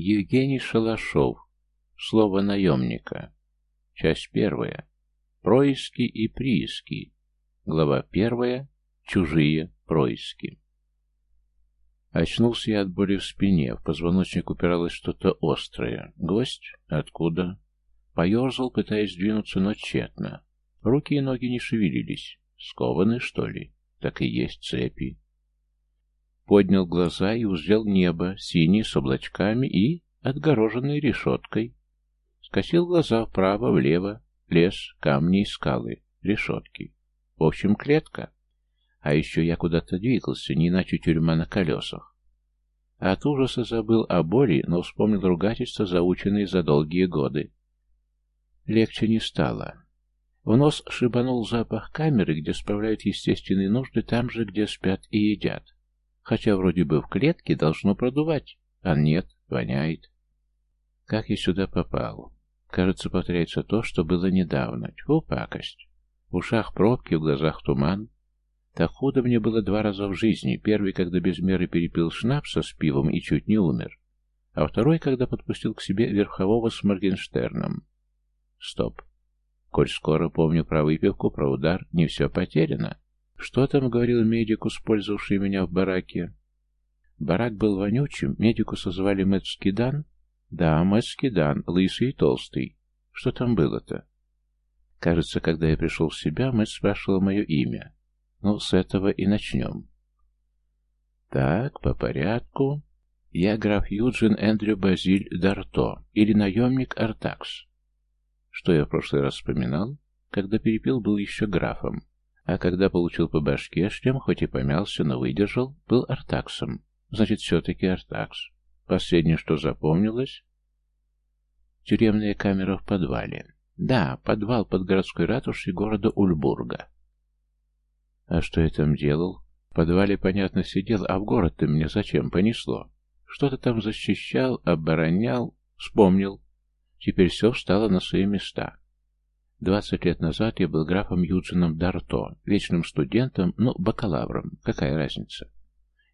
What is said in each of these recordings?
Евгений Шалашов. Слово наемника. Часть первая. Происки и прииски. Глава первая. Чужие происки. Очнулся я от боли в спине, в позвоночник упиралось что-то острое. Гость? Откуда? Поерзал, пытаясь двинуться, но тщетно. Руки и ноги не шевелились. Скованы, что ли? Так и есть цепи. Поднял глаза и узрел небо, синее, с облачками и отгороженной решеткой. Скосил глаза вправо, влево, лес, камни и скалы, решетки. В общем, клетка. А еще я куда-то двигался, не иначе тюрьма на колесах. От ужаса забыл о боли, но вспомнил ругательства, заученные за долгие годы. Легче не стало. В нос шибанул запах камеры, где справляют естественные нужды там же, где спят и едят. Хотя вроде бы в клетке должно продувать, а нет, воняет. Как я сюда попал? Кажется, повторяется то, что было недавно. Тьфу, пакость. В ушах пробки, в глазах туман. Так худо мне было два раза в жизни. Первый, когда без меры перепил шнапса с пивом и чуть не умер. А второй, когда подпустил к себе верхового с Моргенштерном. Стоп. Коль скоро помню про выпивку, про удар, не все потеряно. Что там говорил медик, использовавший меня в бараке? Барак был вонючим, медику созвали Мэтт. Да, Мэтт лысый и толстый. Что там было-то? Кажется, когда я пришел в себя, Мэтт спрашивал мое имя. Ну, с этого и начнем. Так, по порядку. Я граф Юджин Эндрю Базиль Дарто, или наемник Артакс. Что я в прошлый раз вспоминал? Когда перепил, был еще графом. А когда получил по башке, шлем хоть и помялся, но выдержал, был Артаксом. Значит, все-таки Артакс. Последнее, что запомнилось? Тюремная камера в подвале. Да, подвал под городской ратушей города Ульбурга. А что я там делал? В подвале, понятно, сидел, а в город-то мне зачем понесло? Что-то там защищал, оборонял, вспомнил. Теперь все встало на свои места. Двадцать лет назад я был графом Юджином Дарто, вечным студентом, ну, бакалавром, какая разница.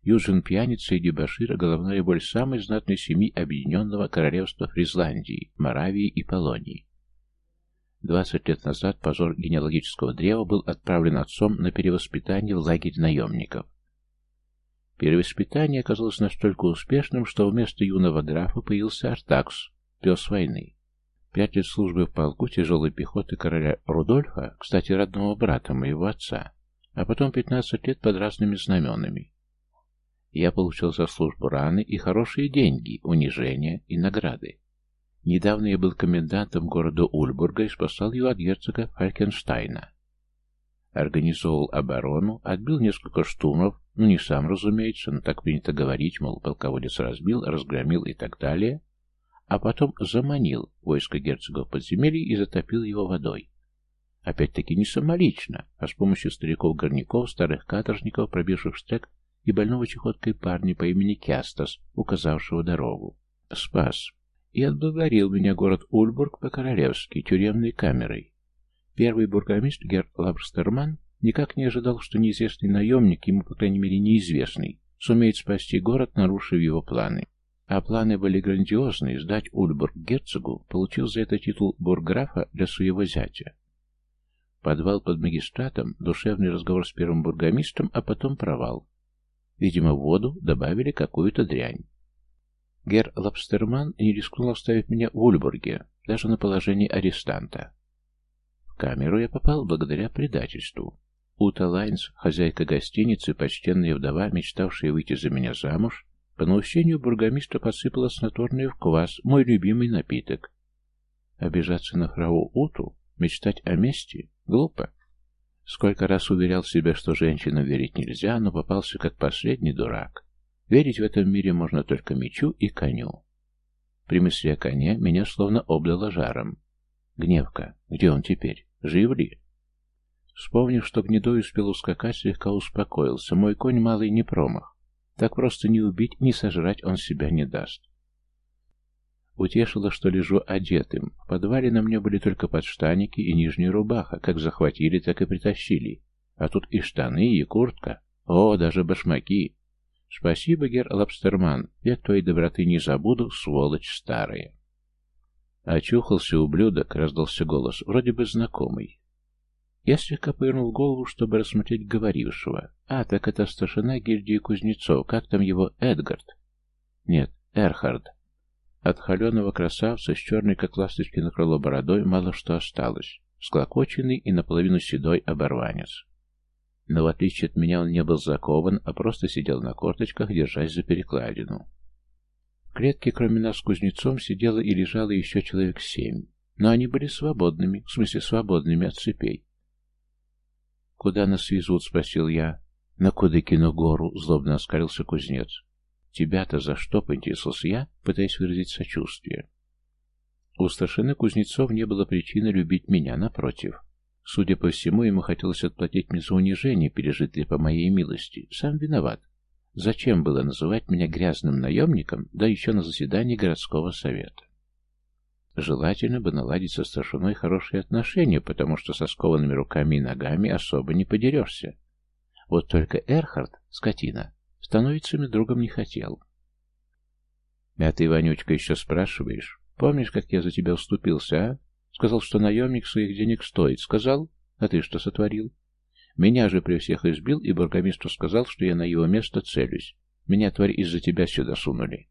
Юджин пьяница и дебошир, головная боль самой знатной семьи Объединенного Королевства Фризландии, Моравии и Полонии. Двадцать лет назад позор генеалогического древа был отправлен отцом на перевоспитание в лагерь наемников. Перевоспитание оказалось настолько успешным, что вместо юного графа появился Артакс, пес войны. Пять лет службы в полку тяжелой пехоты короля Рудольфа, кстати, родного брата моего отца, а потом пятнадцать лет под разными знаменами. Я получил за службу раны и хорошие деньги, унижения и награды. Недавно я был комендантом города Ульбурга и спасал его от герцога Фалькенштайна. Организовал оборону, отбил несколько штурмов, ну не сам, разумеется, но так принято говорить, мол, полководец разбил, разгромил и так далее, а потом заманил войско герцога в подземелье и затопил его водой. Опять-таки не самолично, а с помощью стариков-горняков, старых каторжников, пробивших стек, и больного чехоткой парня по имени Кястас, указавшего дорогу. Спас и отблагодарил меня город Ульбург по-королевски тюремной камерой. Первый бургомистр Герр Лабстерман никак не ожидал, что неизвестный наемник, ему, по крайней мере, неизвестный, сумеет спасти город, нарушив его планы. А планы были грандиозные. Сдать Ульбург герцогу, получил за это титул бурграфа для своего зятя. Подвал под магистратом, душевный разговор с первым бургомистром, а потом провал. Видимо, в воду добавили какую-то дрянь. Гер Лапстерман не рискнул оставить меня в Ульбурге, даже на положении арестанта. В камеру я попал благодаря предательству. Ута Лайнс, хозяйка гостиницы, почтенная вдова, мечтавшая выйти за меня замуж, по наущению бургомистра подсыпала снотворное в квас, мой любимый напиток. Обижаться на фрау Уту, мечтать о мести — глупо. Сколько раз уверял себя, что женщинам верить нельзя, но попался как последний дурак. Верить в этом мире можно только мечу и коню. При мысли о коне меня словно облило жаром. Гневка. Где он теперь? Жив ли? Вспомнив, что гнедой успел ускакать, слегка успокоился. Мой конь малый не промах. Так просто не убить, не сожрать он себя не даст. Утешило, что лежу одетым. В подвале на мне были только подштаники и нижняя рубаха, как захватили, так и притащили. А тут и штаны, и куртка. О, даже башмаки. Спасибо, гер Лапстерман, век твоей доброты не забуду, сволочь старая. Очухался ублюдок, раздался голос, вроде бы знакомый. Я слегка повернул голову, чтобы рассмотреть говорившего. А, так это старшина гильдии кузнецов. Как там его? Эдгард? Нет, Эрхард. От холеного красавца с черной, как ласточки на крыло бородой, мало что осталось. Склокоченный и наполовину седой оборванец. Но в отличие от меня он не был закован, а просто сидел на корточках, держась за перекладину. В клетке, кроме нас с кузнецом, сидело и лежало еще человек семь. Но они были свободными, в смысле свободными от цепей. «Куда нас везут?» — спросил я. «На Кудыкину гору», — злобно оскалился кузнец. «Тебя-то за что?» — поинтересовался я, пытаясь выразить сочувствие. У старшины Кузнецов не было причины любить меня, напротив. Судя по всему, ему хотелось отплатить мне за унижение, пережитое по моей милости. Сам виноват. Зачем было называть меня грязным наемником, да еще на заседании городского совета? Желательно бы наладить со старшиной хорошие отношения, потому что со скованными руками и ногами особо не подерешься. Вот только Эрхард, скотина, становиться другом не хотел. А ты, Ванючка, еще спрашиваешь? Помнишь, как я за тебя уступился, а? Сказал, что наемник своих денег стоит. Сказал? А ты что сотворил? Меня же при всех избил, и бургомистру сказал, что я на его место целюсь. Меня, тварь, из-за тебя сюда сунули.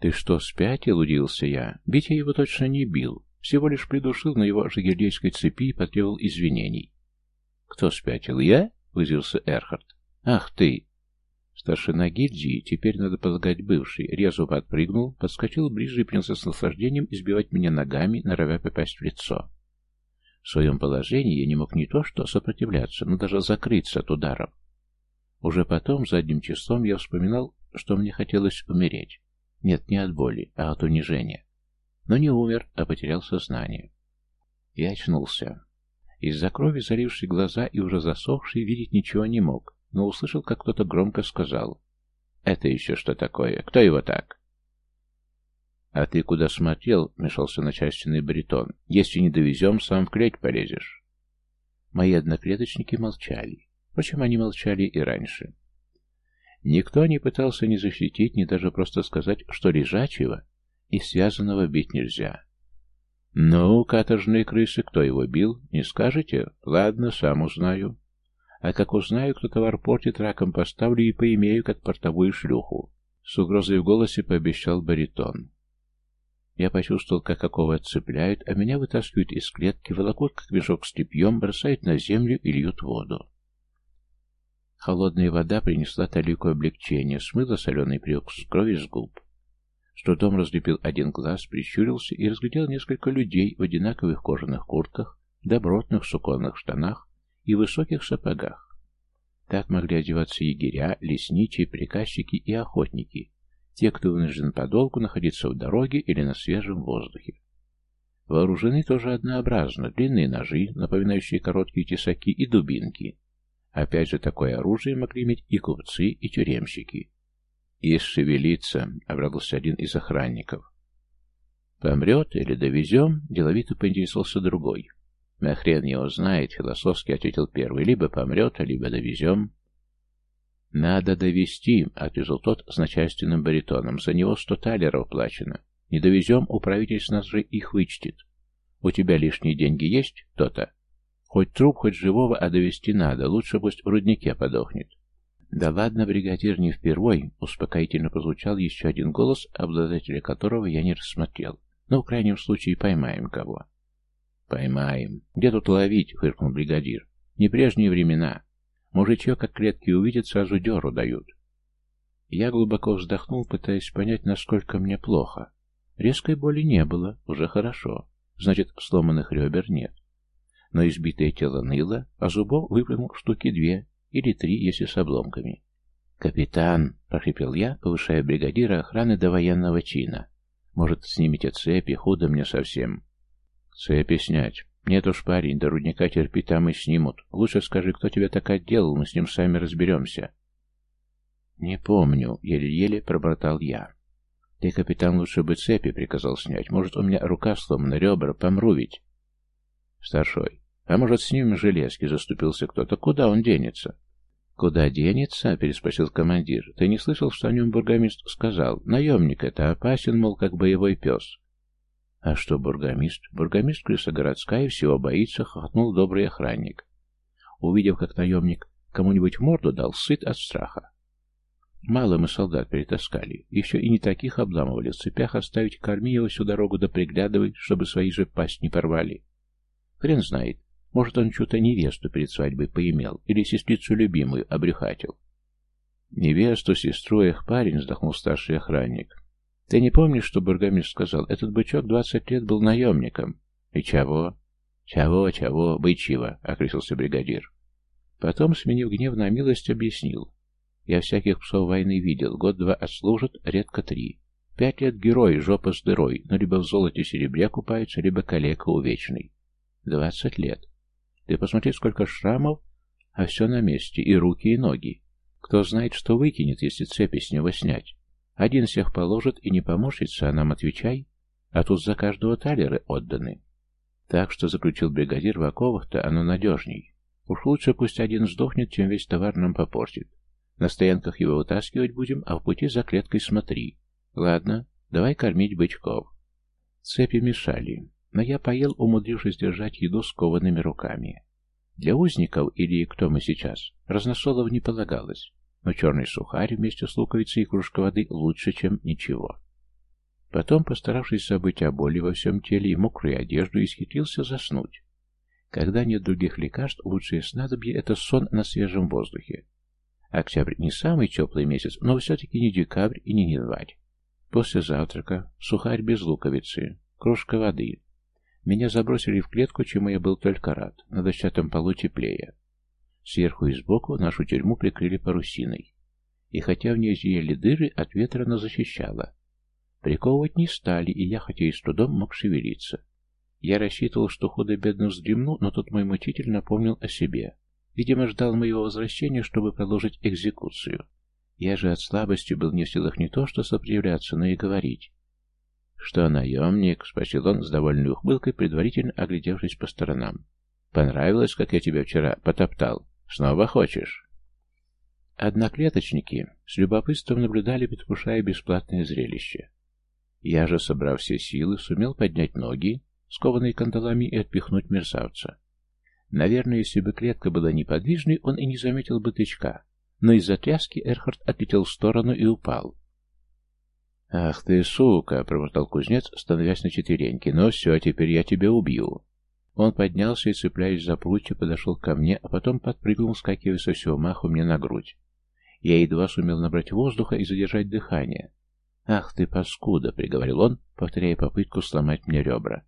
Ты что, спятил, удивился я. Бить я его точно не бил. Всего лишь придушил на его жигельдейской цепи и потребовал извинений. Кто спятил? Я? Вызвался Эрхард. Ах ты! Старшина гильдии, теперь, надо полагать, бывший, резво подпрыгнул, подскочил ближе и принялся с наслаждением избивать меня ногами, норовя попасть в лицо. В своем положении я не мог не то что сопротивляться, но даже закрыться от ударов. Уже потом, задним числом, я вспоминал, что мне хотелось умереть. Нет, не от боли, а от унижения. Но не умер, а потерял сознание. Я очнулся. Из-за крови залившей глаза и уже засохший видеть ничего не мог но услышал, как кто-то громко сказал. «Это еще что такое? Кто его так?» «А ты куда смотрел?» — мешался начальственный баритон. «Если не довезем, сам в клеть полезешь». Мои одноклеточники молчали. Впрочем, они молчали и раньше. Никто не пытался ни защитить, ни даже просто сказать, что лежачего и связанного бить нельзя. «Ну, каторжные крысы, кто его бил? Не скажете? Ладно, сам узнаю». А как узнаю, кто товар портит, раком поставлю и поимею, как портовую шлюху. С угрозой в голосе пообещал баритон. Я почувствовал, как какого отцепляют, а меня вытаскивают из клетки, волокут, как мешок с тряпьем, бросают на землю и льют воду. Холодная вода принесла талику облегчения, смыла соленый привкус крови с губ. С трудом разлепил один глаз, прищурился и разглядел несколько людей в одинаковых кожаных куртках, добротных суконных штанах и высоких сапогах. Так могли одеваться егеря, лесничие, приказчики и охотники, те, кто вынужден подолгу находиться в дороге или на свежем воздухе. Вооружены тоже однообразно, длинные ножи, напоминающие короткие тесаки и дубинки. Опять же, такое оружие могли иметь и купцы, и тюремщики. «Ишь шевелиться», — обрадовался один из охранников. «Помрет или довезем?» — деловито поинтересовался другой. «На хрен его знает», — философски ответил первый. «Либо помрет, либо довезем». «Надо довести», — ответил тот с начальственным баритоном. «За него сто талеров плачено. Не довезем, управитель с нас же их вычтет. У тебя лишние деньги есть, то-то? Хоть труп, хоть живого, а довести надо. Лучше пусть в руднике подохнет». «Да ладно, бригадир, не впервой», — успокоительно прозвучал еще один голос, обладателя которого я не рассмотрел. «Но в крайнем случае поймаем кого». «Поймаем. Где тут ловить?» — фыркнул бригадир. «Не прежние времена. Мужичье, как клетки увидят, сразу дёру дают». Я глубоко вздохнул, пытаясь понять, насколько мне плохо. Резкой боли не было, уже хорошо. Значит, сломанных ребер нет. Но избитое тело ныло, а зубов выплюнул штуки две или три, если с обломками. «Капитан!» — прохрипел я, повышая бригадира охраны до военного чина. «Может, снимите цепи, худо мне совсем». Цепи снять. Нет уж, парень, до рудника терпи, там и снимут. Лучше скажи, кто тебя так отделал, мы с ним сами разберемся. Не помню, еле-еле пробормотал я. Ты, капитан, лучше бы цепи приказал снять. Может, у меня рука сломана, ребра, помру ведь. Старшой. А может, снимем железки, заступился кто-то. Куда он денется? «Куда денется?» — переспросил командир. «Ты не слышал, что о нем бургомист сказал? Наемник это опасен, мол, как боевой пес». «А что бургомист?» «Бургомист крыса городская, всего боится», — хохотнул добрый охранник. Увидев, как наемник кому-нибудь морду дал, сыт от страха. Мало мы солдат перетаскали, еще и не таких обламывали, в цепях оставить корми его всю дорогу да приглядывай, чтобы свои же пасть не порвали. Хрен знает, может, он что-то невесту перед свадьбой поимел или сестрицу любимую обрюхатил. Невесту, сестру, их парень, вздохнул старший охранник. Ты не помнишь, что бургомист сказал? Этот бычок двадцать лет был наемником. И чего? Чего, чего, бычьего, окрысился бригадир. Потом, сменив гнев на милость, объяснил. Я всяких псов войны видел, год-два отслужат, редко три. Пять лет герой, жопа с дырой, но либо в золоте серебре купаются, либо калека увечный. Двадцать лет. Ты посмотри, сколько шрамов, а все на месте, и руки, и ноги. Кто знает, что выкинет, если цепи с него снять. Один всех положит и не поморщится, а нам отвечай. А тут за каждого талеры отданы. Так что, заключил бригадир в оковах-то, оно надежней. Уж лучше пусть один сдохнет, чем весь товар нам попортит. На стоянках его вытаскивать будем, а в пути за клеткой смотри. Ладно, давай кормить бычков. Цепи мешали но я поел, умудрившись держать еду скованными руками. Для узников, или кто мы сейчас, разносолов не полагалось, но черный сухарь вместе с луковицей и кружка воды лучше, чем ничего. Потом, постаравшись забыть о боли во всем теле и мокрую одежду, исхитрился заснуть. Когда нет других лекарств, лучшее снадобье — это сон на свежем воздухе. Октябрь не самый теплый месяц, но все-таки не декабрь и не январь. После завтрака сухарь без луковицы, кружка воды, меня забросили в клетку, чему я был только рад. На дощатом полу теплее. Сверху и сбоку нашу тюрьму прикрыли парусиной. И хотя в ней зияли дыры, от ветра она защищала. Приковывать не стали, и я, хотя и с трудом, мог шевелиться. Я рассчитывал, что худо-бедно вздремну, но тут мой мучитель напомнил о себе. Видимо, ждал моего возвращения, чтобы продолжить экзекуцию. Я же от слабости был не в силах не то что сопротивляться, но и говорить. «Что, наемник?» — спросил он с довольной ухмылкой, предварительно оглядевшись по сторонам. «Понравилось, как я тебя вчера потоптал? Снова хочешь?» Одноклеточники с любопытством наблюдали, предвкушая бесплатное зрелище. Я же, собрав все силы, сумел поднять ноги, скованные кандалами, и отпихнуть мерзавца. Наверное, если бы клетка была неподвижной, он и не заметил бы тычка, но из-за тряски Эрхард отлетел в сторону и упал. «Ах ты, сука!» — пробормотал кузнец, становясь на четвереньки. «Ну все, теперь я тебя убью!» Он поднялся и, цепляясь за прутья, подошел ко мне, а потом подпрыгнул, скакивая со всего маху мне на грудь. Я едва сумел набрать воздуха и задержать дыхание. «Ах ты, паскуда!» — приговорил он, повторяя попытку сломать мне ребра.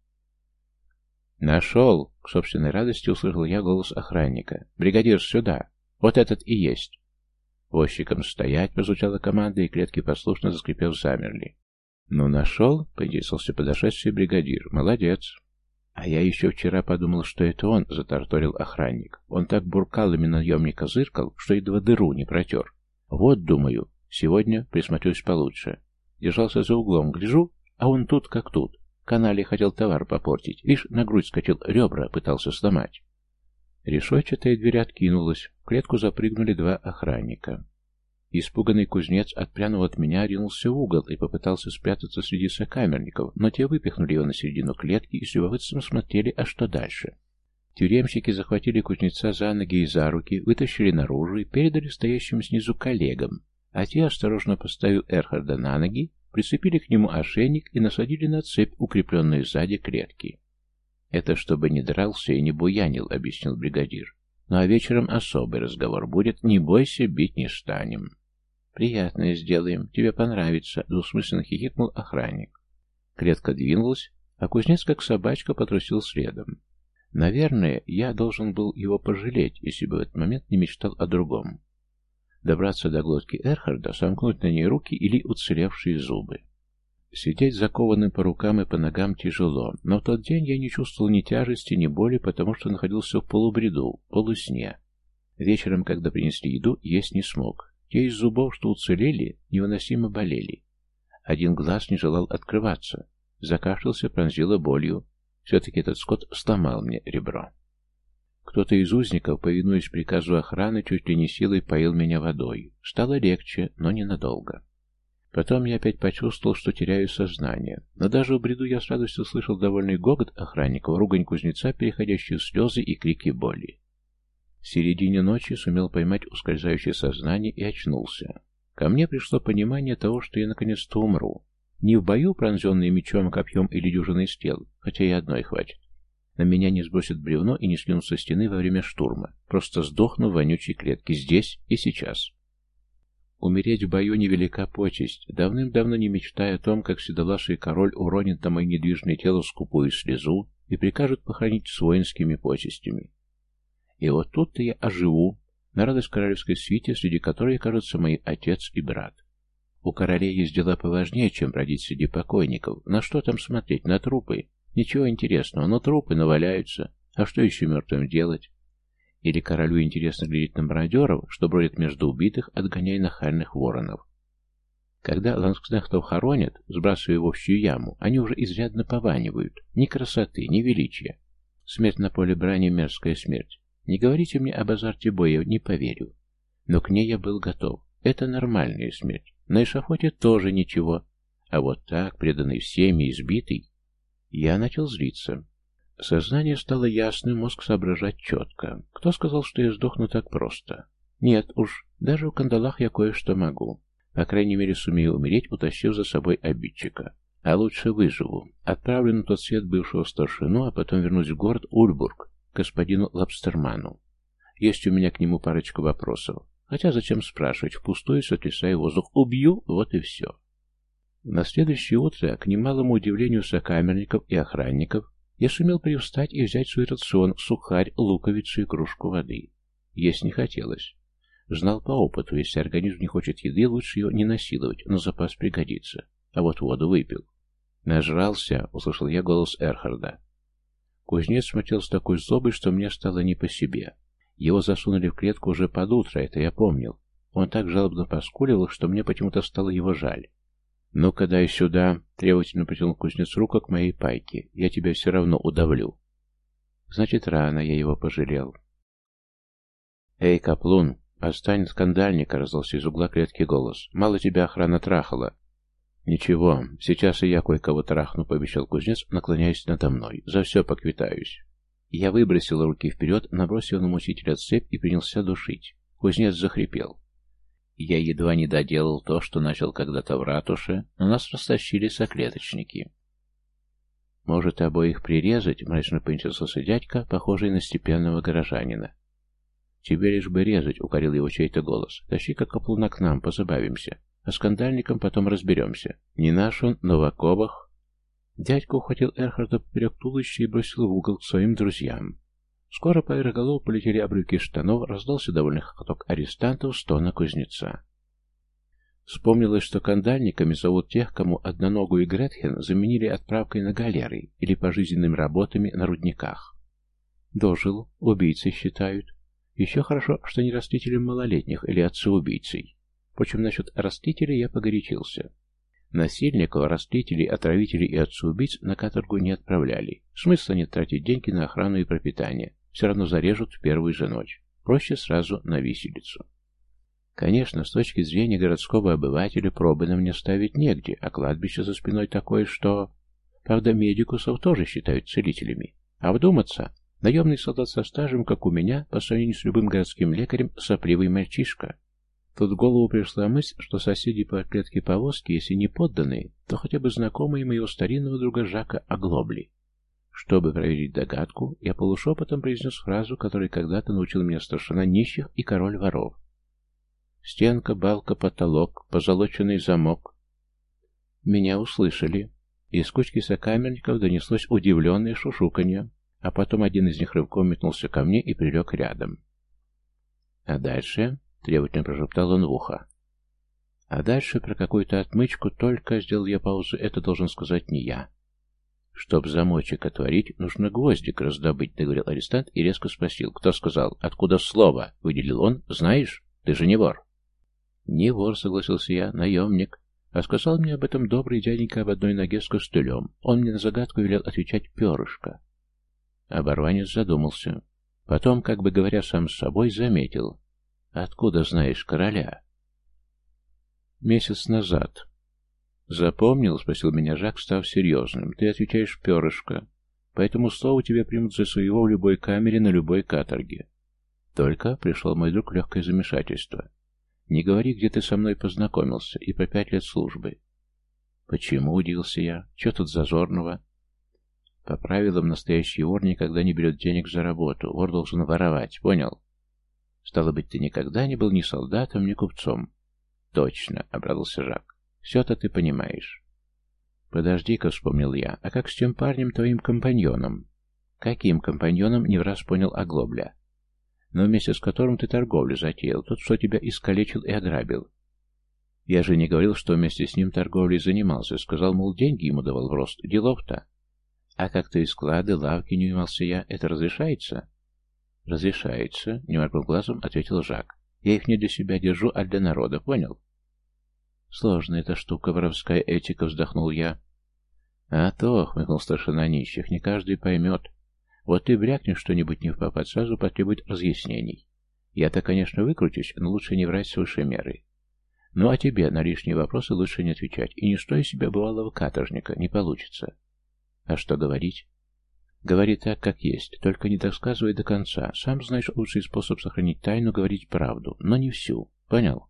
«Нашел!» — к собственной радости услышал я голос охранника. «Бригадир, сюда! Вот этот и есть!» «Возчикам стоять!» — прозвучала команда, и клетки послушно заскрипев замерли. «Ну, нашел?» — поинтересовался подошедший бригадир. «Молодец!» «А я еще вчера подумал, что это он», — заторторил охранник. «Он так буркал именно наемника зыркал, что едва дыру не протер. Вот, думаю, сегодня присмотрюсь получше. Держался за углом, гляжу, а он тут как тут. Канале хотел товар попортить. Видишь, на грудь скачал, ребра пытался сломать». Решетчатая дверь откинулась. В клетку запрыгнули два охранника. Испуганный кузнец отпрянул от меня, ринулся в угол и попытался спрятаться среди сокамерников, но те выпихнули его на середину клетки и с любопытством смотрели, а что дальше. Тюремщики захватили кузнеца за ноги и за руки, вытащили наружу и передали стоящим снизу коллегам, а те, осторожно поставив Эрхарда на ноги, прицепили к нему ошейник и насадили на цепь, укрепленную сзади клетки. «Это чтобы не дрался и не буянил», — объяснил бригадир. «Ну а вечером особый разговор будет. Не бойся, бить не станем». «Приятное сделаем. Тебе понравится», — двусмысленно хихикнул охранник. Клетка двинулась, а кузнец, как собачка, потрусил следом. Наверное, я должен был его пожалеть, если бы в этот момент не мечтал о другом. Добраться до глотки Эрхарда, сомкнуть на ней руки или уцелевшие зубы. Сидеть закованным по рукам и по ногам тяжело, но в тот день я не чувствовал ни тяжести, ни боли, потому что находился в полубреду, полусне. Вечером, когда принесли еду, есть не смог. Те из зубов, что уцелели, невыносимо болели. Один глаз не желал открываться. Закашлялся, пронзило болью. Все-таки этот скот сломал мне ребро. Кто-то из узников, повинуясь приказу охраны, чуть ли не силой поил меня водой. Стало легче, но ненадолго. Потом я опять почувствовал, что теряю сознание. Но даже в бреду я с радостью слышал довольный гогот охранников, ругань кузнеца, переходящую в слезы и крики боли. В середине ночи сумел поймать ускользающее сознание и очнулся. Ко мне пришло понимание того, что я наконец-то умру. Не в бою, пронзенный мечом, копьем или дюжиной стрел, хотя и одной хватит. На меня не сбросит бревно и не скинут со стены во время штурма. Просто сдохну в вонючей клетке здесь и сейчас. Умереть в бою невелика почесть, давным-давно не мечтая о том, как седолаший король уронит на мое недвижное тело скупую слезу и прикажет похоронить с воинскими почестями. И вот тут-то я оживу, на радость королевской свите, среди которой кажутся мои отец и брат. У королей есть дела поважнее, чем бродить среди покойников. На что там смотреть? На трупы? Ничего интересного, но трупы наваляются. А что еще мертвым делать? Или королю интересно глядеть на мародеров, что бродят между убитых, отгоняя нахальных воронов. Когда ланскнехтов хоронят, сбрасывая в общую яму, они уже изрядно пованивают. Ни красоты, ни величия. Смерть на поле брани — мерзкая смерть. Не говорите мне об азарте боя, не поверю. Но к ней я был готов. Это нормальная смерть. На эшафоте тоже ничего. А вот так, преданный всеми, избитый, я начал злиться. Сознание стало ясным, мозг соображать четко. Кто сказал, что я сдохну так просто? Нет уж, даже в кандалах я кое-что могу. По крайней мере, сумею умереть, утащив за собой обидчика. А лучше выживу. Отправлю на тот свет бывшего старшину, а потом вернусь в город Ульбург, к господину Лабстерману. Есть у меня к нему парочка вопросов. Хотя зачем спрашивать, впустую сотрясая воздух. Убью, вот и все. На следующее утро, к немалому удивлению сокамерников и охранников, я сумел привстать и взять свой рацион, сухарь, луковицу и кружку воды. Есть не хотелось. Знал по опыту, если организм не хочет еды, лучше ее не насиловать, но запас пригодится. А вот воду выпил. «Нажрался», — услышал я голос Эрхарда. Кузнец смотрел с такой злобой, что мне стало не по себе. Его засунули в клетку уже под утро, это я помнил. Он так жалобно поскуливал, что мне почему-то стало его жаль. «Ну-ка дай сюда!» — требовательно протянул кузнец руку к моей пайке. «Я тебя все равно удавлю». Значит, рано я его пожалел. «Эй, Каплун, отстань скандальника!» — раздался из угла клетки голос. «Мало тебя охрана трахала». «Ничего, сейчас и я кое-кого трахну», — пообещал кузнец, наклоняясь надо мной. «За все поквитаюсь». Я выбросил руки вперед, набросил на мучителя цепь и принялся душить. Кузнец захрипел. Я едва не доделал то, что начал когда-то в ратуше, но нас растащили соклеточники. «Может, обоих прирезать?» — мрачно поинтересовался дядька, похожий на степенного горожанина. «Тебе лишь бы резать», — укорил его чей-то голос. «Тащи-ка каплуна к нам, позабавимся. А скандальником потом разберемся. Не наш он, но в оковах». Дядька ухватил Эрхарда поперек туловища и бросил в угол к своим друзьям. Скоро по аэроголову полетели обрывки штанов, раздался довольный хохоток арестантов, стона кузнеца. Вспомнилось, что кандальниками зовут тех, кому одноногу и Гретхен заменили отправкой на галеры или пожизненными работами на рудниках. Дожил, убийцей считают. Еще хорошо, что не растителем малолетних или отцеубийцей. Впрочем, насчет растителей я погорячился. Насильников, растлителей, отравителей и отцеубийц на каторгу не отправляли. Смысла нет тратить деньги на охрану и пропитание. Все равно зарежут в первую же ночь. Проще сразу на виселицу. Конечно, с точки зрения городского обывателя пробы нам не ставить негде, а кладбище за спиной такое, что... Правда, медикусов тоже считают целителями. А вдуматься, наемный солдат со стажем, как у меня, по сравнению с любым городским лекарем, сопливый мальчишка. Тут в голову пришла мысль, что соседи по клетке повозки, если не подданные, то хотя бы знакомые моего старинного друга Жака Оглобли. Чтобы проверить догадку, я полушепотом произнес фразу, которой когда-то научил меня старшина нищих и король воров. Стенка, балка, потолок, позолоченный замок. Меня услышали. Из кучки сокамерников донеслось удивленное шушуканье, а потом один из них рывком метнулся ко мне и прилег рядом. А дальше, — требовательно прошептал он в ухо. А дальше про какую-то отмычку только, сделал я паузу, это должен сказать не я. «Чтоб замочек отворить, нужно гвоздик раздобыть», — договорил арестант и резко спросил. «Кто сказал? Откуда слово?» — выделил он. «Знаешь? Ты же не вор». «Не вор», — согласился я, — «наемник». А сказал мне об этом добрый дяденька об одной ноге с костылем. Он мне на загадку велел отвечать «перышко». Оборванец задумался. Потом, как бы говоря сам с собой, заметил. «Откуда знаешь короля?» «Месяц назад». «Запомнил?» — спросил меня Жак, став серьезным. «Ты отвечаешь перышко. Поэтому слово тебя примут за своего в любой камере на любой каторге». Только пришел мой друг легкое замешательство. «Не говори, где ты со мной познакомился, и по пять лет службы». «Почему?» — удивился я. «Че тут зазорного?» По правилам, настоящий вор никогда не берет денег за работу. Вор должен воровать, понял? Стало быть, ты никогда не был ни солдатом, ни купцом. Точно, обрадовался Жак. Все-то ты понимаешь. Подожди-ка, вспомнил я, а как с тем парнем, твоим компаньоном? Каким компаньоном, не в раз понял Оглобля. Но вместе с которым ты торговлю затеял, тот, что тебя искалечил и ограбил. Я же не говорил, что вместе с ним торговлей занимался. Сказал, мол, деньги ему давал в рост. Делов-то. А как ты склады, лавки не унимался я, это разрешается? Разрешается, не моргнув глазом, ответил Жак. Я их не для себя держу, а для народа, понял? Сложная эта штука, воровская этика, вздохнул я. А то, хмыкнул старшина нищих, не каждый поймет. Вот ты брякнешь что-нибудь не в попад, сразу потребует разъяснений. Я-то, конечно, выкрутюсь, но лучше не врать свыше меры. Ну а тебе на лишние вопросы лучше не отвечать, и не стой себя бывалого каторжника, не получится. А что говорить? Говори так, как есть, только не досказывай до конца. Сам знаешь лучший способ сохранить тайну, говорить правду, но не всю. Понял?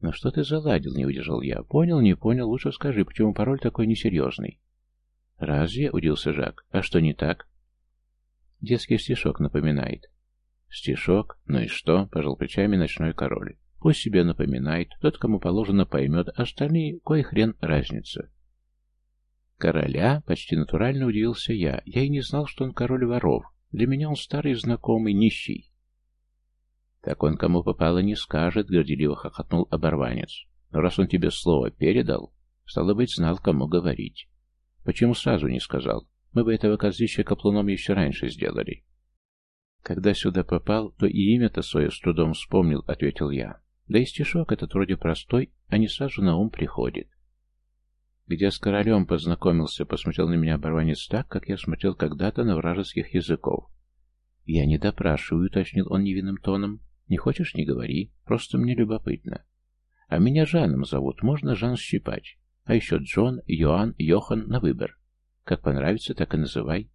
Ну что ты заладил, не выдержал я. Понял, не понял, лучше скажи, почему пароль такой несерьезный. Разве? Удился Жак. А что не так? Детский стишок напоминает. Стишок? Ну и что? Пожал плечами ночной король. Пусть себе напоминает, тот, кому положено, поймет, остальные, кой хрен разница. Короля почти натурально удивился я. Я и не знал, что он король воров. Для меня он старый знакомый, нищий. Так он кому попало не скажет, горделиво хохотнул оборванец. Но раз он тебе слово передал, стало быть, знал, кому говорить. Почему сразу не сказал? Мы бы этого козлища каплуном еще раньше сделали. Когда сюда попал, то и имя-то свое с трудом вспомнил, ответил я. Да и стишок этот вроде простой, а не сразу на ум приходит. Где с королем познакомился, посмотрел на меня оборванец так, как я смотрел когда-то на вражеских языков. Я не допрашиваю, уточнил он невинным тоном. Не хочешь, не говори, просто мне любопытно. А меня Жаном зовут, можно Жан Щипач. А еще Джон, Йоанн, Йохан на выбор. Как понравится, так и называй.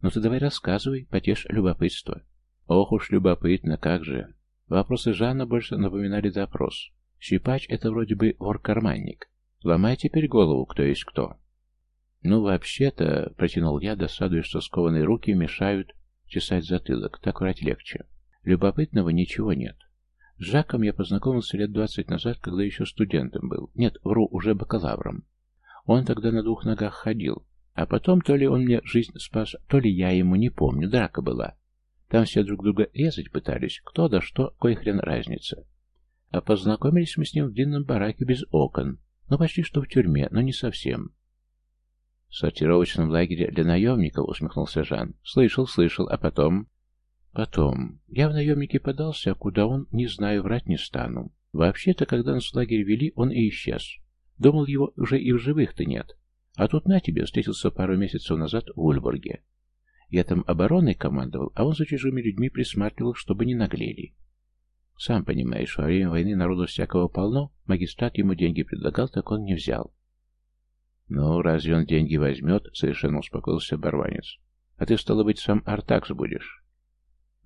Ну ты давай рассказывай, потешь любопытство. Ох уж любопытно, как же. Вопросы Жанна больше напоминали допрос. Щипач — это вроде бы вор-карманник. Ломай теперь голову, кто есть кто. Ну, вообще-то, протянул я, досадуя, что скованные руки мешают чесать затылок. Так врать легче. Любопытного ничего нет. С Жаком я познакомился лет двадцать назад, когда еще студентом был. Нет, вру, уже бакалавром. Он тогда на двух ногах ходил. А потом то ли он мне жизнь спас, то ли я ему, не помню, драка была. Там все друг друга резать пытались, кто да что, кой хрен разница. А познакомились мы с ним в длинном бараке без окон, ну, почти что в тюрьме, но не совсем. В сортировочном лагере для наемников, усмехнулся Жан. Слышал, слышал, а потом... Потом. Я в наемнике подался, а куда он, не знаю, врать не стану. Вообще-то, когда нас в лагерь вели, он и исчез. Думал, его уже и в живых-то нет. А тут на тебе встретился пару месяцев назад в Ульбурге. Я там обороной командовал, а он за чужими людьми присматривал, чтобы не наглели. Сам понимаешь, во время войны народу всякого полно, магистрат ему деньги предлагал, так он не взял. Ну, разве он деньги возьмет? Совершенно успокоился оборванец. А ты, стало быть, сам Артакс будешь?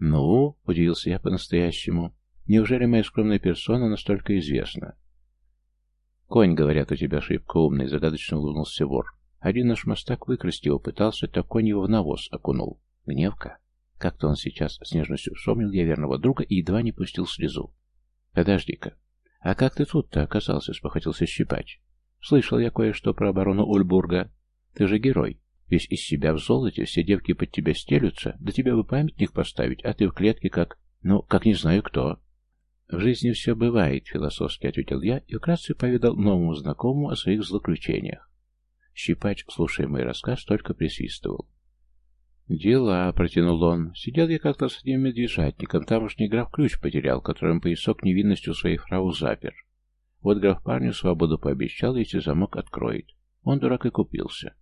Ну, удивился я по-настоящему. Неужели моя скромная персона настолько известна? Конь, говорят, у тебя шибко умный, загадочно улыбнулся вор. Один наш мостак выкрасть его пытался, так конь его в навоз окунул. Гневка? Как-то он сейчас с нежностью вспомнил я верного друга и едва не пустил слезу. «Подожди-ка. А как ты тут-то оказался?» — спохватился Щипач. «Слышал я кое-что про оборону Ульбурга. Ты же герой. Весь из себя в золоте, все девки под тебя стелются, да тебе бы памятник поставить, а ты в клетке как... Ну, как не знаю кто». «В жизни все бывает», — философски ответил я и вкратце поведал новому знакомому о своих злоключениях. Щипач, слушая мой рассказ, только присвистывал. «Дела», — протянул он. «Сидел я как-то с одним медвежатником. Тамошний граф ключ потерял, которым поясок невинностью своей фрау запер. Вот граф парню свободу пообещал, если замок откроет. Он, дурак, и купился.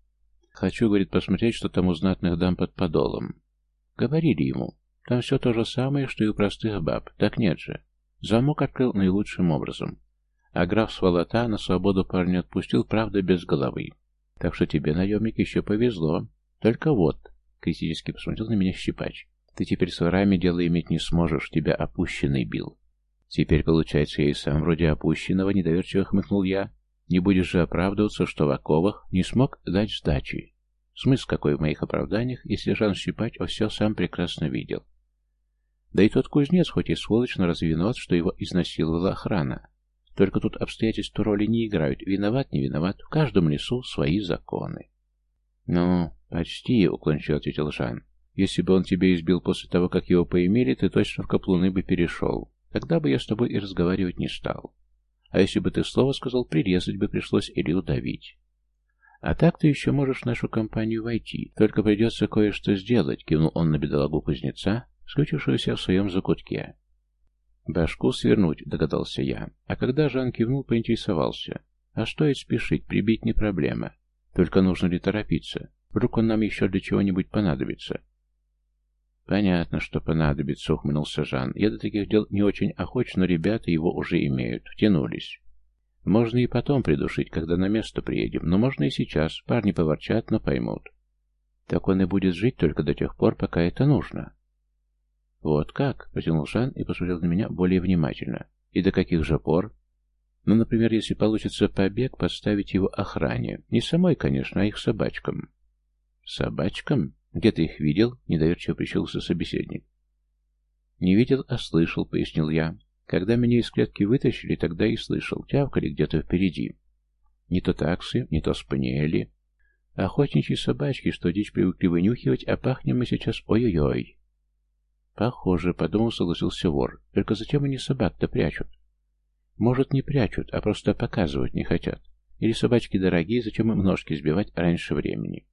Хочу, говорит, посмотреть, что там у знатных дам под подолом. Говорили ему. Там все то же самое, что и у простых баб. Так нет же. Замок открыл наилучшим образом. А граф Сволота на свободу парня отпустил, правда, без головы. Так что тебе, наемник, еще повезло. Только вот, критически посмотрел на меня щипач, ты теперь с ворами дело иметь не сможешь, тебя опущенный бил. Теперь, получается, я и сам вроде опущенного, недоверчиво хмыкнул я. Не будешь же оправдываться, что в оковах не смог дать сдачи. Смысл какой в моих оправданиях, если Жан Щипач все сам прекрасно видел. Да и тот кузнец, хоть и сволочь, но разве виноват, что его изнасиловала охрана? Только тут обстоятельства роли не играют. Виноват, не виноват. В каждом лесу свои законы. «Ну, почти», — уклончиво ответил Жан. «Если бы он тебя избил после того, как его поимели, ты точно в каплуны бы перешел. Тогда бы я с тобой и разговаривать не стал. А если бы ты слово сказал, прирезать бы пришлось или удавить. А так ты еще можешь в нашу компанию войти. Только придется кое-что сделать», — кивнул он на бедолагу кузнеца, скрутившегося в своем закутке. «Башку свернуть», — догадался я. А когда Жан кивнул, поинтересовался. «А стоит спешить, прибить не проблема. Только нужно ли торопиться? Вдруг он нам еще для чего-нибудь понадобится?» «Понятно, что понадобится», — ухмыльнулся Жан. «Я до таких дел не очень охоч, но ребята его уже имеют. Втянулись. Можно и потом придушить, когда на место приедем, но можно и сейчас. Парни поворчат, но поймут. Так он и будет жить только до тех пор, пока это нужно». «Вот как?» — протянул Жан и посмотрел на меня более внимательно. «И до каких же пор?» «Ну, например, если получится побег, подставить его охране. Не самой, конечно, а их собачкам». «Собачкам?» «Где ты их видел?» — недоверчиво прищелся собеседник. «Не видел, а слышал», — пояснил я. «Когда меня из клетки вытащили, тогда и слышал. Тявкали где-то впереди. Не то таксы, не то спаниели. Охотничьи собачки, что дичь привыкли вынюхивать, а пахнем мы сейчас ой-ой-ой». «Похоже», — подумал, согласился вор. «Только зачем они собак-то прячут?» «Может, не прячут, а просто показывать не хотят. Или собачки дорогие, зачем им ножки сбивать раньше времени?»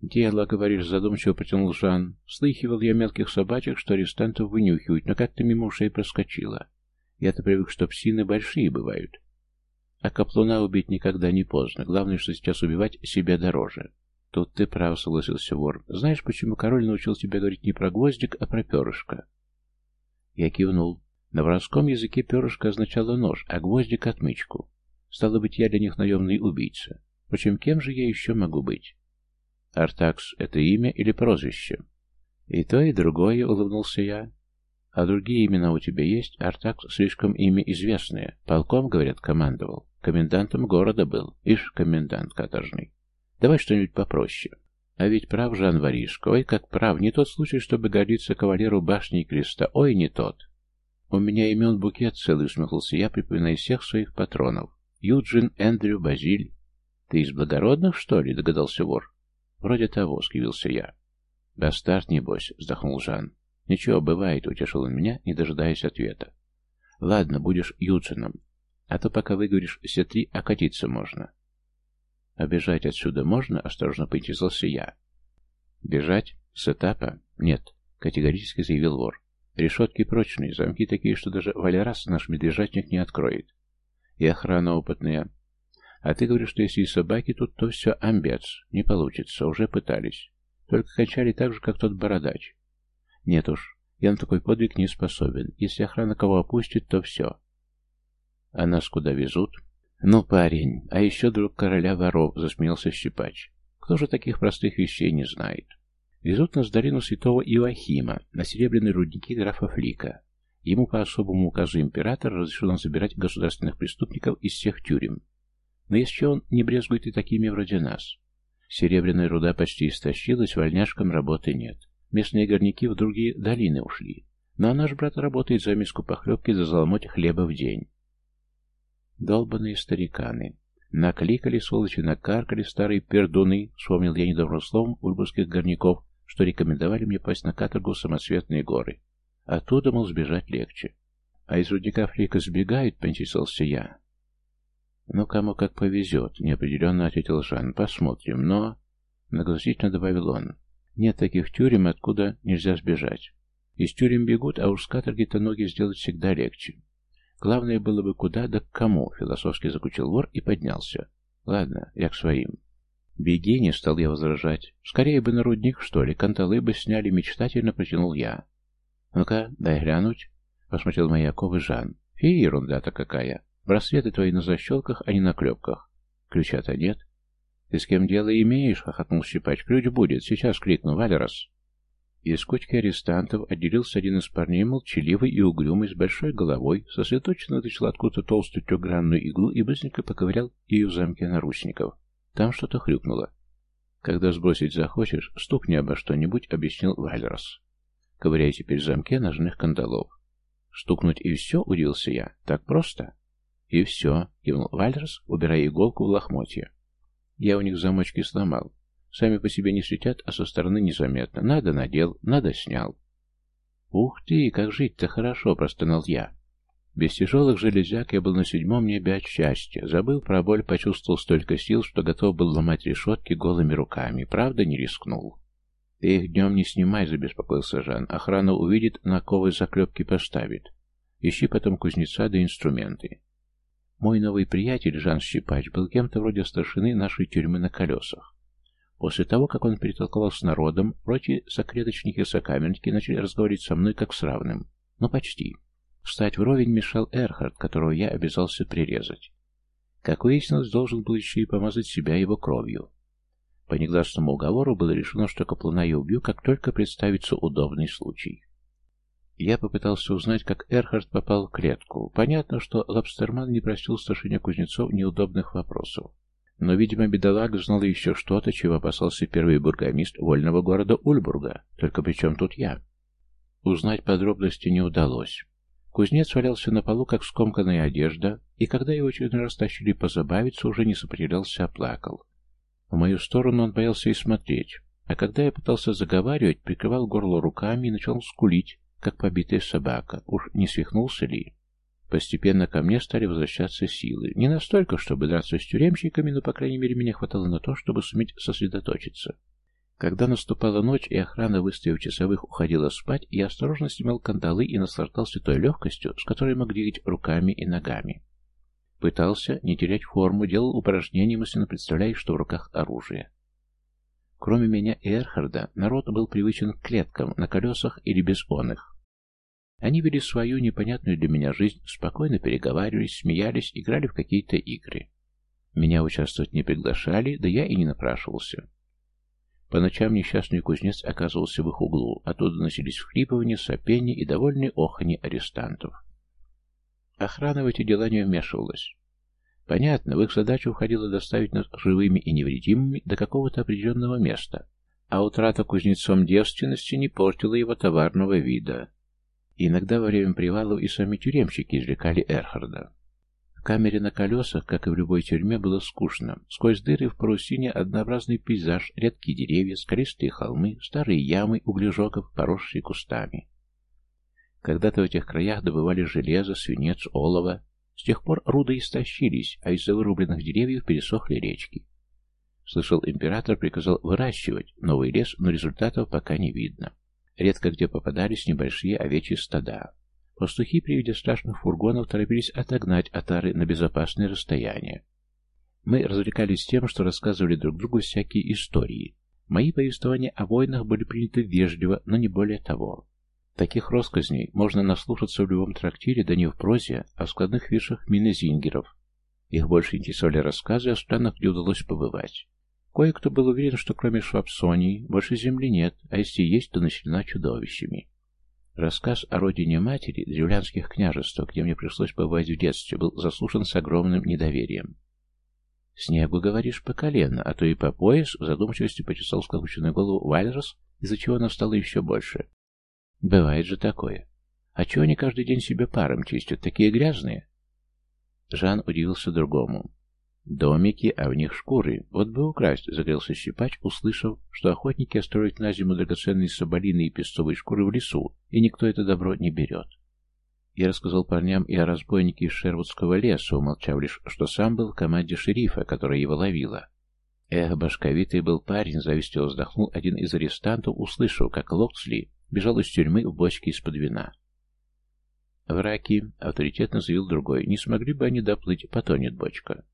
«Дело, говоришь, задумчиво протянул Жан. Слыхивал я мелких собачек, что арестантов вынюхивают, но как-то мимо ушей проскочило. Я-то привык, что псины большие бывают. А каплуна убить никогда не поздно. Главное, что сейчас убивать себя дороже. Тут ты прав, согласился вор. Знаешь, почему король научил тебя говорить не про гвоздик, а про перышко? Я кивнул. На воровском языке перышко означало нож, а гвоздик — отмычку. Стало быть, я для них наемный убийца. Впрочем, кем же я еще могу быть? Артакс — это имя или прозвище? И то, и другое, улыбнулся я. А другие имена у тебя есть? Артакс слишком имя известное. Полком, говорят, командовал. Комендантом города был. Ишь, комендант каторжный. Давай что-нибудь попроще. А ведь прав Жан Воришко. Ой, как прав. Не тот случай, чтобы гордиться кавалеру башни и креста. Ой, не тот. У меня имен букет целый, усмехнулся я, припоминая всех своих патронов. Юджин, Эндрю, Базиль. Ты из благородных, что ли? Догадался вор. «Вроде того», — скривился я. «Бастард, небось», — вздохнул Жан. «Ничего, бывает», — утешил он меня, не дожидаясь ответа. «Ладно, будешь Юджином. А то пока выговоришь все три, окатиться можно». «А отсюда можно?» — осторожно поинтересовался я. «Бежать? С этапа? Нет», — категорически заявил вор. «Решетки прочные, замки такие, что даже Валерас наш медвежатник не откроет. И охрана опытная. А ты говоришь, что если и собаки тут, то все амбец. Не получится, уже пытались. Только качали так же, как тот бородач. Нет уж, я на такой подвиг не способен. Если охрана кого опустит, то все. А нас куда везут? Ну, парень, а еще друг короля воров, засмеялся Щипач. Кто же таких простых вещей не знает? Везут нас в долину святого Иоахима, на серебряные рудники графа Флика. Ему по особому указу императора разрешено забирать государственных преступников из всех тюрем, но если он не брезгует и такими вроде нас. Серебряная руда почти истощилась, вольняшкам работы нет. Местные горняки в другие долины ушли. Ну наш брат работает за миску похлебки за заломоть хлеба в день. Долбаные стариканы. Накликали, сволочи, накаркали старые пердуны, вспомнил я недавно словом ульбурских горняков, что рекомендовали мне пасть на каторгу в самоцветные горы. Оттуда, мол, сбежать легче. А из рудника флика сбегают, поинтересовался я. «Ну, кому как повезет», — неопределенно ответил Жан. «Посмотрим, но...» Многозначительно добавил он. «Нет таких тюрем, откуда нельзя сбежать. Из тюрем бегут, а уж с каторги-то ноги сделать всегда легче. Главное было бы куда да к кому», — философски заключил вор и поднялся. «Ладно, я к своим». «Беги», — не стал я возражать. «Скорее бы на рудник, что ли, канталы бы сняли, мечтательно протянул я. «Ну-ка, дай глянуть», — посмотрел мои оковы Жан. «Фи, ерунда-то какая. Браслеты твои на защелках, а не на клепках. Ключа-то нет». «Ты с кем дело имеешь?» — хохотнул Щипач. «Ключ будет. Сейчас крикну. Валерос!» Из кучки арестантов отделился один из парней, молчаливый и угрюмый, с большой головой, сосредоточенно вытащил откуда-то толстую трехгранную иглу и быстренько поковырял ее в замке наручников. Там что-то хрюкнуло. «Когда сбросить захочешь, стукни обо что-нибудь», — объяснил Валерос. Ковыряя теперь в замке ножных кандалов. «Стукнуть и все?» — удивился я. «Так просто?» «И все», — кивнул Валерос, убирая иголку в лохмотье. «Я у них замочки сломал. Сами по себе не светят, а со стороны незаметно. Надо надел, надо снял. «Ух ты, как жить-то хорошо!» — простонал я. Без тяжелых железяк я был на седьмом небе от счастья. Забыл про боль, почувствовал столько сил, что готов был ломать решетки голыми руками. Правда, не рискнул. «Ты их днем не снимай», — забеспокоился Жан. «Охрана увидит, на ковы заклепки поставит. Ищи потом кузнеца да инструменты». Мой новый приятель, Жан Щипач, был кем-то вроде старшины нашей тюрьмы на колесах. После того, как он перетолковался с народом, прочие сокреточники-сокамерники начали разговаривать со мной как с равным. Ну, почти. Встать вровень мешал Эрхард, которого я обязался прирезать. Как выяснилось, должен был еще и помазать себя его кровью. По негласному уговору было решено, что Каплана я убью, как только представится удобный случай. Я попытался узнать, как Эрхард попал в клетку. Понятно, что Лобстерман не просил старшиня Кузнецов неудобных вопросов. Но, видимо, бедолага знал еще что-то, чего опасался первый бургомист вольного города Ульбурга. Только при чем тут я? Узнать подробности не удалось. Кузнец валялся на полу, как скомканная одежда, и когда его очередной раз тащили позабавиться, уже не сопротивлялся, а плакал. В мою сторону он боялся и смотреть, а когда я пытался заговаривать, прикрывал горло руками и начал скулить, как побитая собака. Уж не свихнулся ли? Постепенно ко мне стали возвращаться силы. Не настолько, чтобы драться с тюремщиками, но, по крайней мере, меня хватало на то, чтобы суметь сосредоточиться. Когда наступала ночь и охрана, выставив часовых, уходила спать, я осторожно снимал кандалы и наслаждался той легкостью, с которой мог двигать руками и ногами. Пытался не терять форму, делал упражнения, мысленно представляя, что в руках оружие. Кроме меня и Эрхарда, народ был привычен к клеткам, на колесах или без оных. Они вели свою непонятную для меня жизнь, спокойно переговаривались, смеялись, играли в какие-то игры. Меня участвовать не приглашали, да я и не напрашивался. По ночам несчастный кузнец оказывался в их углу, оттуда носились вхлипывания, сопения и довольные охани арестантов. Охрана в эти дела не вмешивалась. Понятно, в их задачу входило доставить нас живыми и невредимыми до какого-то определенного места, а утрата кузнецом девственности не портила его товарного вида. Иногда во время привалов и сами тюремщики извлекали Эрхарда. В камере на колесах, как и в любой тюрьме, было скучно. Сквозь дыры в парусине однообразный пейзаж, редкие деревья, скалистые холмы, старые ямы углежоков, поросшие кустами. Когда-то в этих краях добывали железо, свинец, олово. С тех пор руды истощились, а из-за вырубленных деревьев пересохли речки. Слышал, император приказал выращивать новый лес, но результатов пока не видно. Редко где попадались небольшие овечьи стада. Пастухи при виде страшных фургонов торопились отогнать отары на безопасное расстояние. Мы развлекались тем, что рассказывали друг другу всякие истории. Мои повествования о войнах были приняты вежливо, но не более того. Таких россказней можно наслушаться в любом трактире, да не в прозе, а в складных виршах Минезингеров. Их больше интересовали рассказы о странах, где удалось побывать. Кое-кто был уверен, что кроме Швабсонии больше земли нет, а если есть, то населена чудовищами. Рассказ о родине матери, древлянских княжествах, где мне пришлось побывать в детстве, был заслушан с огромным недоверием. «Снегу, говоришь, по колено, а то и по пояс», — в задумчивости почесал сколоченную голову Вальрос, из-за чего она стала еще больше. «Бывает же такое. А чего они каждый день себе паром чистят, такие грязные?» Жан удивился другому. Домики, а в них шкуры. Вот бы украсть, загрелся щипач, услышав, что охотники остроят на зиму драгоценные соболиные и песцовые шкуры в лесу, и никто это добро не берет. Я рассказал парням и о разбойнике из Шервудского леса, умолчав лишь, что сам был в команде шерифа, которая его ловила. Эх, башковитый был парень, завистливо вздохнул один из арестантов, услышав, как Локсли бежал из тюрьмы в бочке из-под вина. «Враки», — авторитетно заявил другой, — «не смогли бы они доплыть, потонет бочка».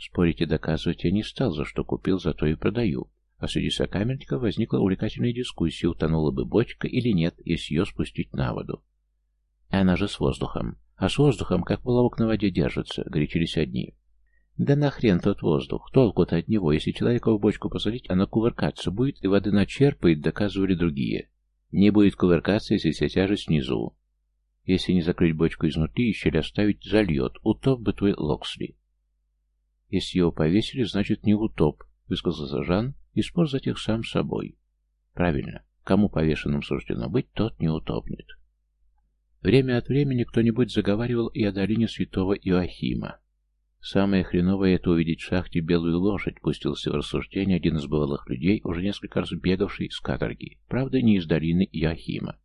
Спорить и доказывать я не стал, за что купил, за то и продаю. а среди сокамерников возникла увлекательная дискуссия, утонула бы бочка или нет, если ее спустить на воду. Она же с воздухом. А с воздухом, как половок на воде держится, горячились одни. Да нахрен тот воздух, толку-то от него, если человека в бочку посадить, она кувыркаться будет и воды начерпает, доказывали другие. Не будет кувыркаться, если вся тяжесть внизу. Если не закрыть бочку изнутри и щель оставить, зальет. Утоп бы твой Локсли. Если его повесили, значит не утоп, высказался Жан, и спор затих сам собой. Правильно. Кому повешенным суждено быть, тот не утопнет. Время от времени кто-нибудь заговаривал и о долине святого Иоахима. Самое хреновое — это увидеть в шахте белую лошадь, пустился в рассуждение один из бывалых людей, уже несколько раз бегавший с каторги. Правда, не из долины Иоахима.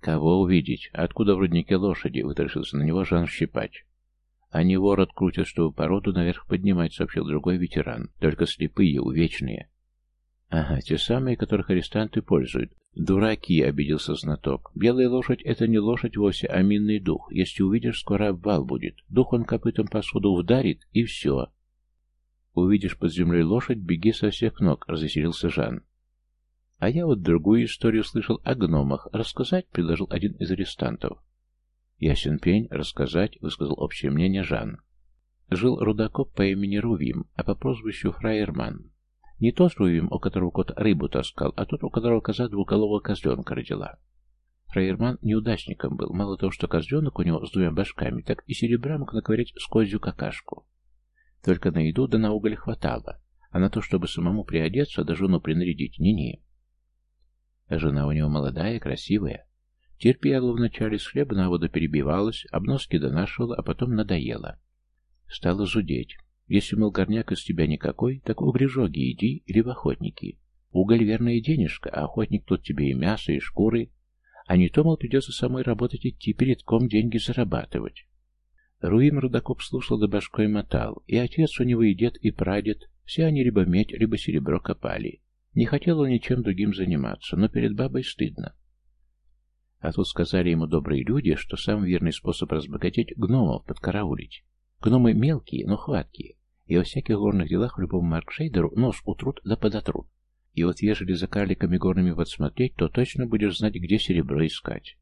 «Кого увидеть? Откуда в руднике лошади?» — вытаращился на него Жан Щипач. «Они ворот крутят, чтобы породу наверх поднимать», — сообщил другой ветеран. «Только слепые, увечные». «Ага, те самые, которых арестанты пользуют. Дураки», — обиделся знаток. «Белая лошадь — это не лошадь вовсе, а минный дух. Если увидишь, скоро обвал будет. Дух он копытом посуду вдарит, и все». «Увидишь под землей лошадь, беги со всех ног», — развеселился Жан. «А я вот другую историю слышал о гномах. Рассказать?» — предложил один из арестантов. «Ясен пень, рассказать», — высказал общее мнение Жан. Жил рудокоп по имени Рувим, а по прозвищу Фраерман. Не тот Рувим, у которого кот рыбу таскал, а тот, у которого коза двуголового козленка родила. Фраерман неудачником был. Мало того, что козленок у него с двумя башками, так и серебра мог наковырять с козью какашку. Только на еду да на уголь хватало, а на то, чтобы самому приодеться, да жену принарядить, не-не. Жена у него молодая, красивая, Терпела вначале с хлеба на воду перебивалась, обноски донашивала, а потом надоела. Стала зудеть. Если, мол, горняк из тебя никакой, так угрежоги иди или в охотники. Уголь верная денежка, а охотник тут тебе и мясо, и шкуры. А не то, мол, придется самой работать идти, перед ком деньги зарабатывать. Руим Рудакоп слушал да башкой мотал, и отец у него, и дед, и прадед, все они либо медь, либо серебро копали. Не хотел он ничем другим заниматься, но перед бабой стыдно. А тут сказали ему добрые люди, что самый верный способ разбогатеть — гномов подкараулить. Гномы мелкие, но хваткие, и во всяких горных делах любому маркшейдеру нос утрут да подотрут. И вот ежели за карликами горными подсмотреть, то точно будешь знать, где серебро искать.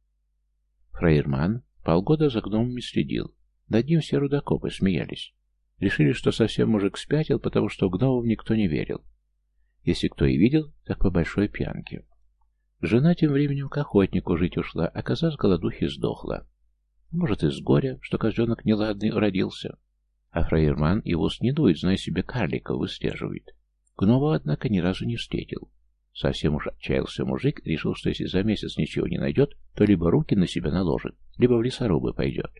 Фраерман полгода за гномами следил. Над ним все рудокопы смеялись. Решили, что совсем мужик спятил, потому что гномам никто не верил. Если кто и видел, так по большой пьянке. Жена тем временем к охотнику жить ушла, а коза с голодухи сдохла. Может, из горя, что козленок неладный родился. А фраерман и ус не дует, зная себе карлика, выслеживает. Гнома, однако, ни разу не встретил. Совсем уж отчаялся мужик, решил, что если за месяц ничего не найдет, то либо руки на себя наложит, либо в лесорубы пойдет.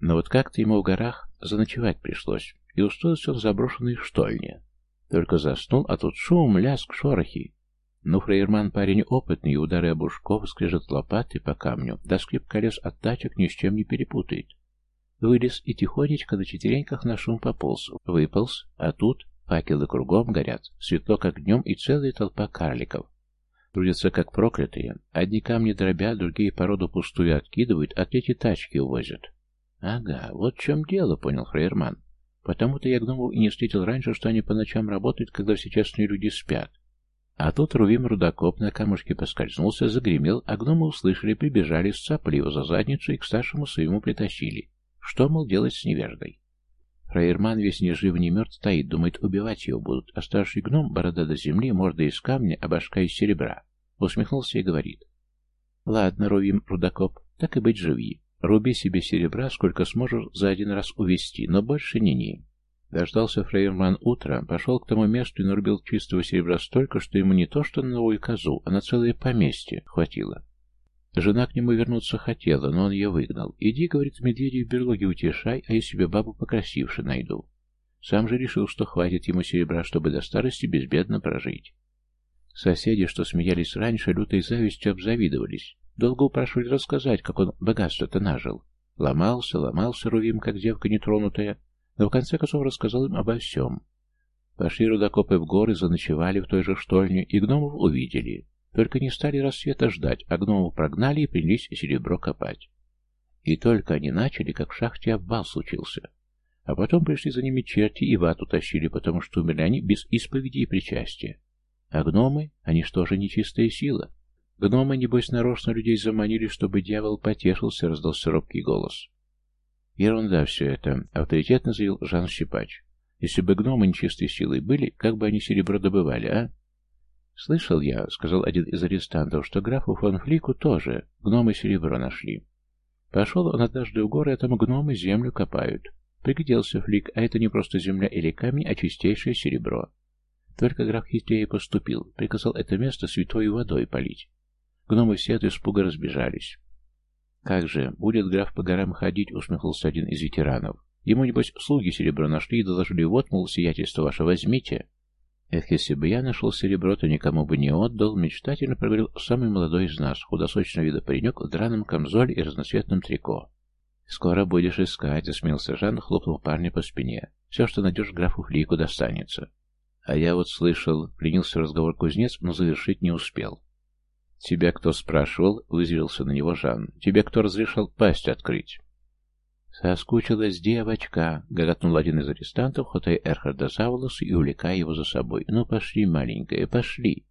Но вот как-то ему в горах заночевать пришлось, и устроился в заброшенной штольне. Только заснул, а тут шум, ляск, шорохи, но фрейерман парень опытный, удары обушков, скрежет лопаты по камню, да скрип колес от тачек ни с чем не перепутает. Вылез и тихонечко на четвереньках на шум пополз. Выполз, а тут факелы кругом горят, светло как днем и целая толпа карликов. Трудятся как проклятые. Одни камни дробят, другие породу пустую откидывают, а третьи тачки увозят. Ага, вот в чем дело, понял Фрейерман. Потому-то я гномов и не встретил раньше, что они по ночам работают, когда все честные люди спят. А тут Рувим Рудокоп на камушке поскользнулся, загремел, а гномы услышали, прибежали, сцапали его за задницу и к старшему своему притащили. Что, мол, делать с невеждой? Фраерман весь ни жив, ни мертв стоит, думает, убивать его будут, а старший гном, борода до земли, морда из камня, а башка из серебра. Усмехнулся и говорит. Ладно, Рувим Рудокоп, так и быть живи. Руби себе серебра, сколько сможешь за один раз увести, но больше не ни. Дождался Фрейерман утра, пошел к тому месту и нарубил чистого серебра столько, что ему не то что на новую козу, а на целое поместье хватило. Жена к нему вернуться хотела, но он ее выгнал. «Иди, — говорит, — медведей в берлоге утешай, а я себе бабу покрасивше найду». Сам же решил, что хватит ему серебра, чтобы до старости безбедно прожить. Соседи, что смеялись раньше, лютой завистью обзавидовались. Долго упрашивали рассказать, как он богатство-то нажил. Ломался, ломался Рувим, как девка нетронутая, но в конце концов рассказал им обо всем. Пошли рудокопы в горы, заночевали в той же штольне, и гномов увидели. Только не стали рассвета ждать, а гномов прогнали и принялись серебро копать. И только они начали, как в шахте обвал случился. А потом пришли за ними черти и вату тащили, потому что умерли они без исповеди и причастия. А гномы? Они что же нечистая сила? Гномы, небось, нарочно людей заманили, чтобы дьявол потешился, раздался робкий голос. Ерунда все это, авторитетно заявил Жан Щипач. Если бы гномы нечистой силой были, как бы они серебро добывали, а? Слышал я, сказал один из арестантов, что графу фон Флику тоже гномы серебро нашли. Пошел он однажды в горы, а там гномы землю копают. Пригляделся Флик, а это не просто земля или камень, а чистейшее серебро. Только граф хитрее поступил, приказал это место святой водой полить. Гномы все от испуга разбежались. «Как же, будет граф по горам ходить», — усмехнулся один из ветеранов. «Ему, небось, слуги серебро нашли и доложили, вот, мол, сиятельство ваше возьмите». «Эх, если бы я нашел серебро, то никому бы не отдал», — мечтательно проговорил самый молодой из нас, худосочного вида паренек в драном камзоле и разноцветном трико. «Скоро будешь искать», — засмеялся Жан, хлопнул парня по спине. «Все, что найдешь, графу Флику достанется». «А я вот слышал», — принялся разговор кузнец, но завершить не успел. «Тебя кто спрашивал?» — вызверился на него Жан. «Тебе кто разрешал пасть открыть?» «Соскучилась девочка!» — гоготнул один из арестантов, хватая Эрхарда за волосы и увлекая его за собой. «Ну, пошли, маленькая, пошли!»